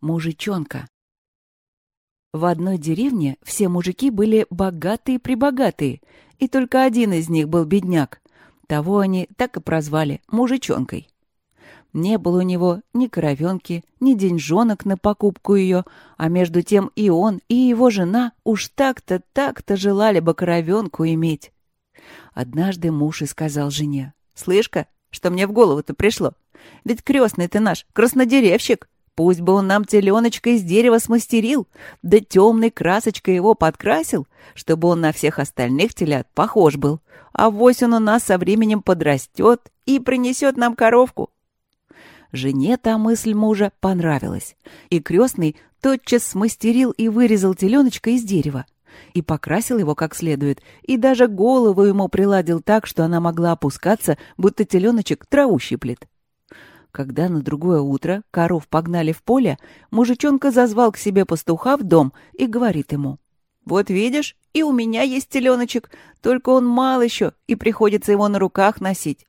Мужичонка. В одной деревне все мужики были богатые-прибогатые, и только один из них был бедняк. Того они так и прозвали мужичонкой. Не было у него ни коровенки, ни деньжонок на покупку ее, а между тем и он, и его жена уж так-то, так-то желали бы коровенку иметь. Однажды муж и сказал жене, «Слышь-ка, что мне в голову-то пришло? Ведь крестный ты наш, краснодеревщик. Пусть бы он нам теленочка из дерева смастерил, да темной красочкой его подкрасил, чтобы он на всех остальных телят похож был. А вось он у нас со временем подрастет и принесет нам коровку. Жене та мысль мужа понравилась, и крестный тотчас смастерил и вырезал теленочка из дерева, и покрасил его как следует, и даже голову ему приладил так, что она могла опускаться, будто теленочек траву щиплет. Когда на другое утро коров погнали в поле, мужичонка зазвал к себе пастуха в дом и говорит ему. «Вот видишь, и у меня есть теленочек, только он мал еще, и приходится его на руках носить».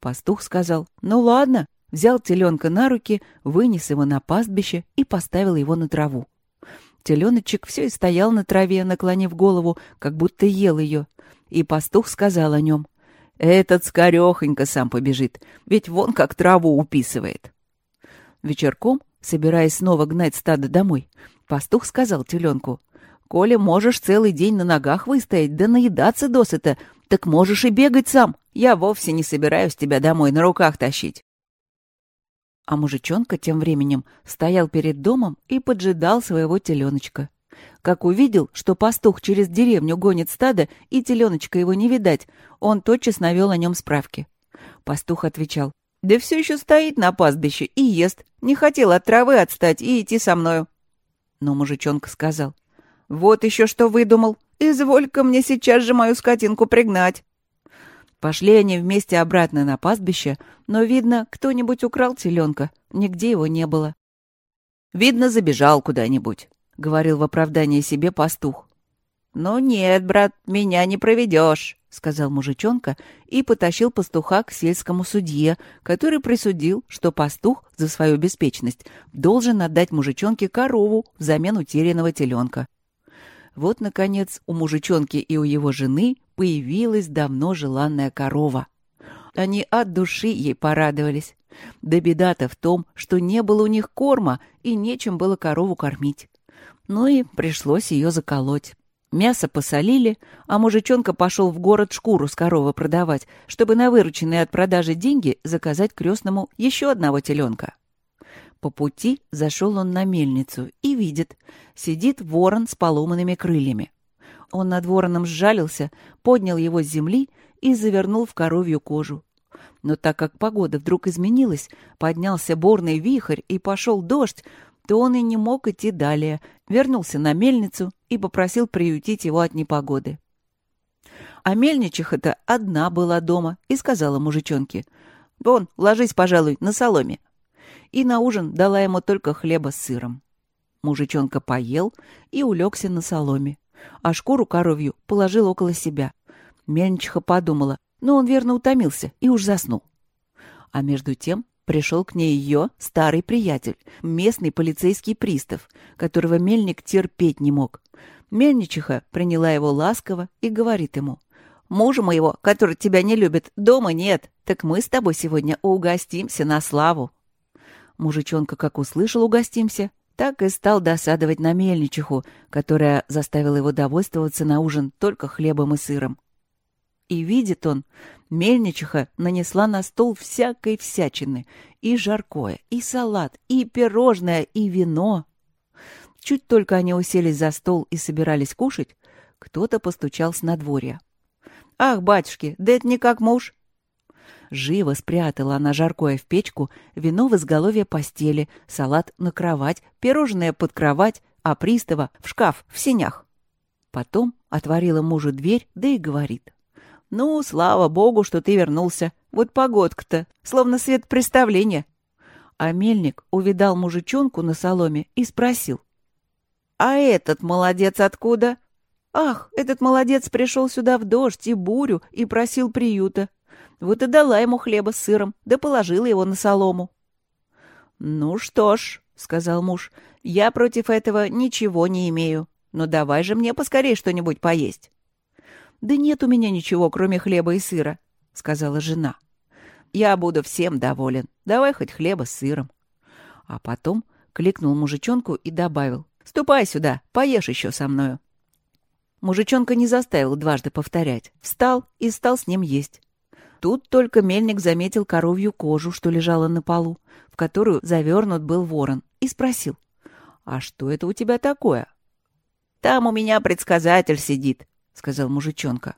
Пастух сказал, «Ну ладно, взял теленка на руки, вынес его на пастбище и поставил его на траву. Теленочек все и стоял на траве, наклонив голову, как будто ел ее. И пастух сказал о нем. «Этот скорехонько сам побежит, ведь вон как траву уписывает». Вечерком, собираясь снова гнать стадо домой, пастух сказал теленку. «Коля, можешь целый день на ногах выстоять, да наедаться досыта, так можешь и бегать сам. Я вовсе не собираюсь тебя домой на руках тащить». А мужичонка тем временем стоял перед домом и поджидал своего теленочка. Как увидел, что пастух через деревню гонит стадо, и теленочка его не видать, он тотчас навел о нем справки. Пастух отвечал, «Да все еще стоит на пастбище и ест. Не хотел от травы отстать и идти со мною». Но мужичонка сказал, «Вот еще что выдумал. Изволь-ка мне сейчас же мою скотинку пригнать». Пошли они вместе обратно на пастбище, но, видно, кто-нибудь украл теленка, нигде его не было. «Видно, забежал куда-нибудь», — говорил в оправдании себе пастух. «Ну нет, брат, меня не проведешь», — сказал мужичонка и потащил пастуха к сельскому судье, который присудил, что пастух за свою беспечность должен отдать мужичонке корову взамен утерянного теленка. Вот, наконец, у мужичонки и у его жены появилась давно желанная корова. Они от души ей порадовались. Да беда-то в том, что не было у них корма и нечем было корову кормить. Ну и пришлось ее заколоть. Мясо посолили, а мужичонка пошел в город шкуру с коровы продавать, чтобы на вырученные от продажи деньги заказать крестному еще одного теленка. По пути зашел он на мельницу и видит, сидит ворон с поломанными крыльями. Он над вороном сжалился, поднял его с земли и завернул в коровью кожу. Но так как погода вдруг изменилась, поднялся борный вихрь и пошел дождь, то он и не мог идти далее, вернулся на мельницу и попросил приютить его от непогоды. А мельничиха-то одна была дома и сказала мужичонке, «Вон, ложись, пожалуй, на соломе, и на ужин дала ему только хлеба с сыром. Мужичонка поел и улегся на соломе, а шкуру коровью положил около себя. Мельничиха подумала, но он верно утомился и уж заснул. А между тем пришел к ней ее старый приятель, местный полицейский пристав, которого мельник терпеть не мог. Мельничиха приняла его ласково и говорит ему, «Мужа моего, который тебя не любит, дома нет, так мы с тобой сегодня угостимся на славу». Мужичонка как услышал «угостимся», так и стал досадовать на мельничиху, которая заставила его довольствоваться на ужин только хлебом и сыром. И видит он, мельничиха нанесла на стол всякой всячины, и жаркое, и салат, и пирожное, и вино. Чуть только они уселись за стол и собирались кушать, кто-то постучал с надворья. «Ах, батюшки, да это не как муж!» Живо спрятала она жаркое в печку, вино в изголовье постели, салат на кровать, пирожное под кровать, а пристава в шкаф в сенях. Потом отворила мужу дверь, да и говорит. «Ну, слава богу, что ты вернулся. Вот погодка-то, словно свет представления». А мельник увидал мужичонку на соломе и спросил. «А этот молодец откуда?» «Ах, этот молодец пришел сюда в дождь и бурю и просил приюта. Вот и дала ему хлеба с сыром, да положила его на солому. «Ну что ж», — сказал муж, — «я против этого ничего не имею. Но давай же мне поскорее что-нибудь поесть». «Да нет у меня ничего, кроме хлеба и сыра», — сказала жена. «Я буду всем доволен. Давай хоть хлеба с сыром». А потом кликнул мужичонку и добавил. «Ступай сюда, поешь еще со мною». Мужичонка не заставил дважды повторять. Встал и стал с ним есть. Тут только мельник заметил коровью кожу, что лежала на полу, в которую завернут был ворон, и спросил. «А что это у тебя такое?» «Там у меня предсказатель сидит», — сказал мужичонка.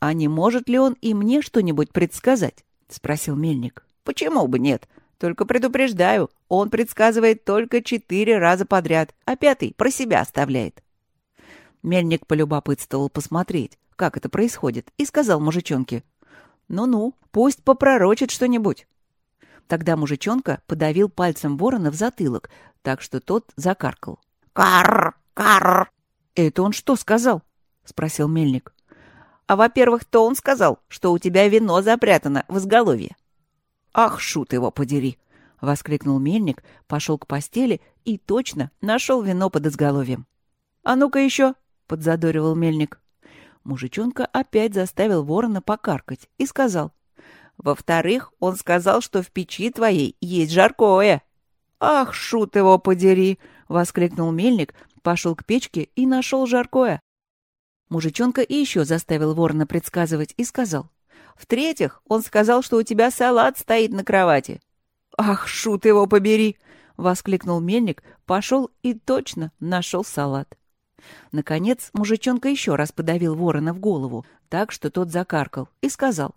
«А не может ли он и мне что-нибудь предсказать?» — спросил мельник. «Почему бы нет? Только предупреждаю, он предсказывает только четыре раза подряд, а пятый про себя оставляет». Мельник полюбопытствовал посмотреть, как это происходит, и сказал мужичонке. «Ну-ну, пусть попророчит что-нибудь». Тогда мужичонка подавил пальцем ворона в затылок, так что тот закаркал. «Карр! Карр!» «Это он что сказал?» — спросил мельник. «А во-первых, то он сказал, что у тебя вино запрятано в изголовье». «Ах, шут его подери!» — воскликнул мельник, пошел к постели и точно нашел вино под изголовьем. «А ну-ка еще!» — подзадоривал мельник. Мужичонка опять заставил ворона покаркать и сказал. «Во-вторых, он сказал, что в печи твоей есть жаркое». «Ах, шут его подери!» — воскликнул мельник, пошел к печке и нашел жаркое. Мужичонка и еще заставил ворона предсказывать и сказал. В-третьих, он сказал, что у тебя салат стоит на кровати. «Ах, шут его побери!» — воскликнул мельник, пошел и точно нашел салат. Наконец мужичонка еще раз подавил ворона в голову, так что тот закаркал, и сказал.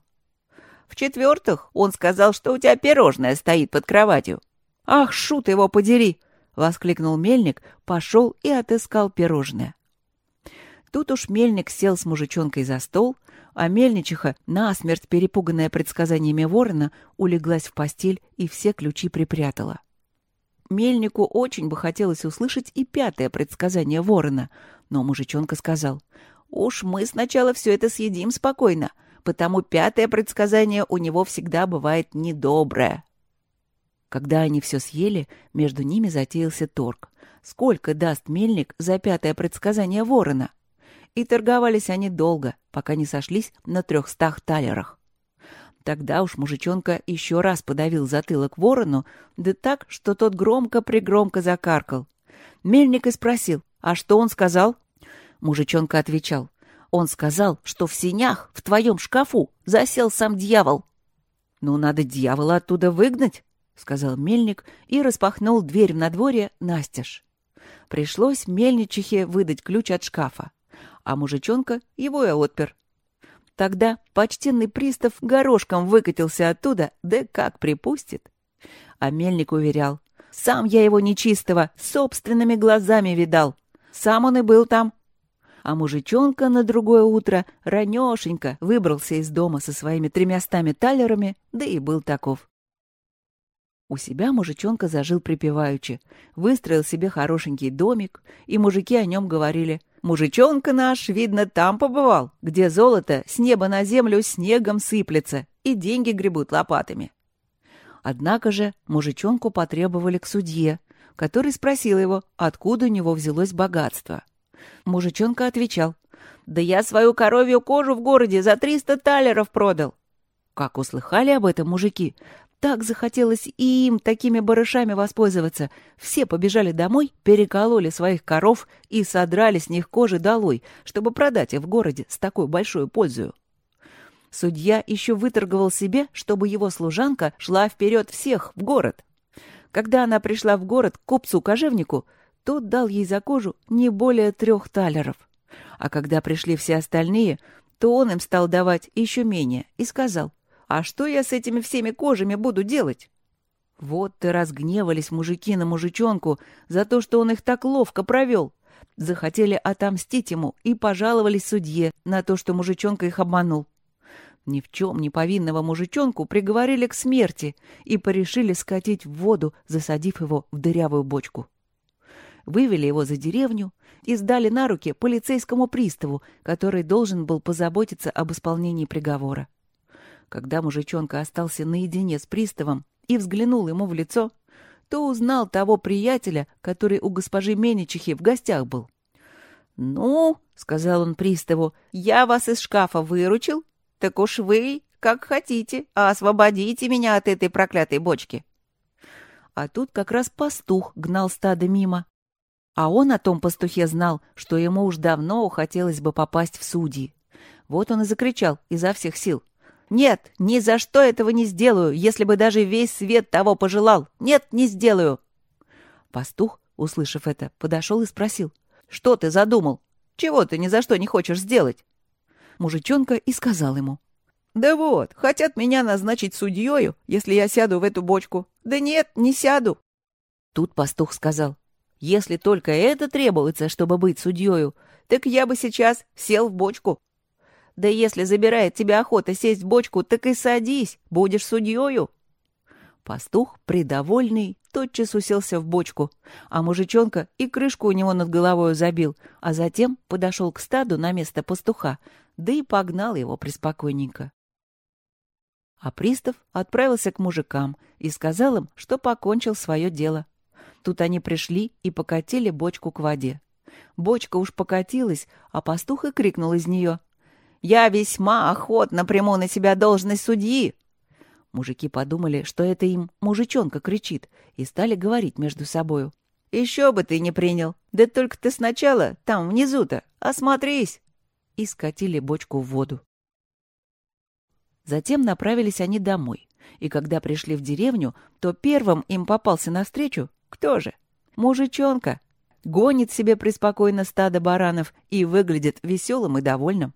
«В-четвертых, он сказал, что у тебя пирожное стоит под кроватью». «Ах, шут его подери!» — воскликнул мельник, пошел и отыскал пирожное. Тут уж мельник сел с мужичонкой за стол, а мельничиха, насмерть перепуганная предсказаниями ворона, улеглась в постель и все ключи припрятала. Мельнику очень бы хотелось услышать и пятое предсказание ворона, но мужичонка сказал, «Уж мы сначала все это съедим спокойно, потому пятое предсказание у него всегда бывает недоброе». Когда они все съели, между ними затеялся торг. Сколько даст мельник за пятое предсказание ворона? И торговались они долго, пока не сошлись на трехстах талерах. Тогда уж мужичонка еще раз подавил затылок ворону, да так, что тот громко-пригромко закаркал. Мельник и спросил, а что он сказал? Мужичонка отвечал, он сказал, что в синях, в твоем шкафу, засел сам дьявол. «Ну, надо дьявола оттуда выгнать», — сказал мельник и распахнул дверь в надворье настежь. Пришлось мельничихе выдать ключ от шкафа а мужичонка его и отпер. Тогда почтенный пристав горошком выкатился оттуда, да как припустит. А мельник уверял, сам я его нечистого собственными глазами видал. Сам он и был там. А мужичонка на другое утро ранешенько выбрался из дома со своими тремястами талерами, да и был таков. У себя мужичонка зажил припеваючи, выстроил себе хорошенький домик, и мужики о нем говорили — Мужичонка наш, видно, там побывал, где золото с неба на землю снегом сыплется и деньги гребут лопатами. Однако же мужичонку потребовали к судье, который спросил его, откуда у него взялось богатство. Мужичонка отвечал, «Да я свою коровью кожу в городе за триста талеров продал». Как услыхали об этом мужики, так захотелось и им такими барышами воспользоваться. Все побежали домой, перекололи своих коров и содрали с них кожи долой, чтобы продать их в городе с такой большой пользою. Судья еще выторговал себе, чтобы его служанка шла вперед всех в город. Когда она пришла в город к купцу-кожевнику, тот дал ей за кожу не более трех талеров. А когда пришли все остальные, то он им стал давать еще менее и сказал — а что я с этими всеми кожами буду делать? Вот и разгневались мужики на мужичонку за то, что он их так ловко провел. Захотели отомстить ему и пожаловались судье на то, что мужичонка их обманул. Ни в чем не повинного мужичонку приговорили к смерти и порешили скатить в воду, засадив его в дырявую бочку. Вывели его за деревню и сдали на руки полицейскому приставу, который должен был позаботиться об исполнении приговора. Когда мужичонка остался наедине с приставом и взглянул ему в лицо, кто узнал того приятеля, который у госпожи Меничихи в гостях был. «Ну, — сказал он приставу, — я вас из шкафа выручил, так уж вы, как хотите, а освободите меня от этой проклятой бочки». А тут как раз пастух гнал стадо мимо. А он о том пастухе знал, что ему уж давно хотелось бы попасть в судьи. Вот он и закричал изо всех сил. «Нет, ни за что этого не сделаю, если бы даже весь свет того пожелал. Нет, не сделаю!» Пастух, услышав это, подошел и спросил. «Что ты задумал? Чего ты ни за что не хочешь сделать?» Мужичонка и сказал ему. «Да вот, хотят меня назначить судьёю, если я сяду в эту бочку. Да нет, не сяду!» Тут пастух сказал. «Если только это требуется, чтобы быть судьёю, так я бы сейчас сел в бочку. Да если забирает тебя охота сесть в бочку, так и садись, будешь судьёю. Пастух, придовольный, тотчас уселся в бочку, а мужичонка и крышку у него над головой забил, а затем подошел к стаду на место пастуха, да и погнал его приспокойненько. А пристав отправился к мужикам и сказал им, что покончил свое дело. Тут они пришли и покатили бочку к воде. Бочка уж покатилась, а пастух и крикнул из нее — я весьма охотно приму на себя должность судьи. Мужики подумали, что это им мужичонка кричит, и стали говорить между собою. «Еще бы ты не принял! Да только ты сначала, там внизу-то, осмотрись!» И скатили бочку в воду. Затем направились они домой, и когда пришли в деревню, то первым им попался навстречу кто же? Мужичонка. Гонит себе преспокойно стадо баранов и выглядит веселым и довольным.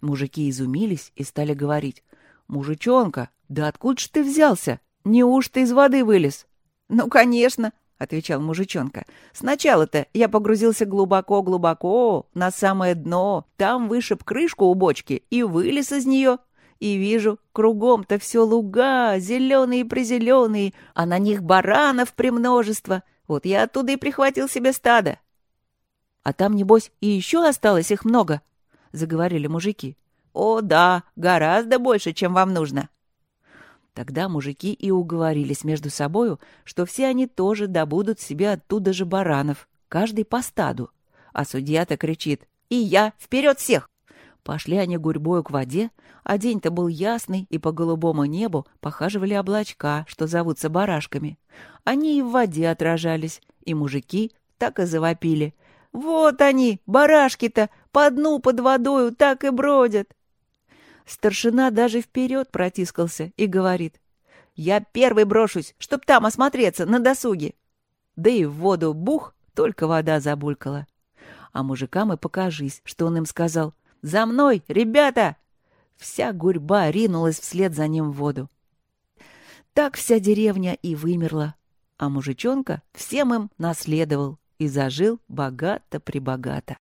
Мужики изумились и стали говорить. «Мужичонка, да откуда ж ты взялся? Неужто из воды вылез?» «Ну, конечно», — отвечал мужичонка. «Сначала-то я погрузился глубоко-глубоко, на самое дно, там вышиб крышку у бочки и вылез из нее. И вижу, кругом-то все луга, зеленые-призеленые, а на них баранов премножество. Вот я оттуда и прихватил себе стадо». «А там, небось, и еще осталось их много?» — заговорили мужики. «О, да, гораздо больше, чем вам нужно». Тогда мужики и уговорились между собою, что все они тоже добудут себе оттуда же баранов, каждый по стаду. А судья-то кричит «И я! Вперед всех!» Пошли они гурьбою к воде, а день-то был ясный, и по голубому небу похаживали облачка, что зовутся барашками. Они и в воде отражались, и мужики так и завопили — вот они, барашки-то, по дну под водою так и бродят. Старшина даже вперед протискался и говорит. Я первый брошусь, чтоб там осмотреться на досуге. Да и в воду бух, только вода забулькала. А мужикам и покажись, что он им сказал. «За мной, ребята!» Вся гурьба ринулась вслед за ним в воду. Так вся деревня и вымерла, а мужичонка всем им наследовал и зажил богато-пребогато.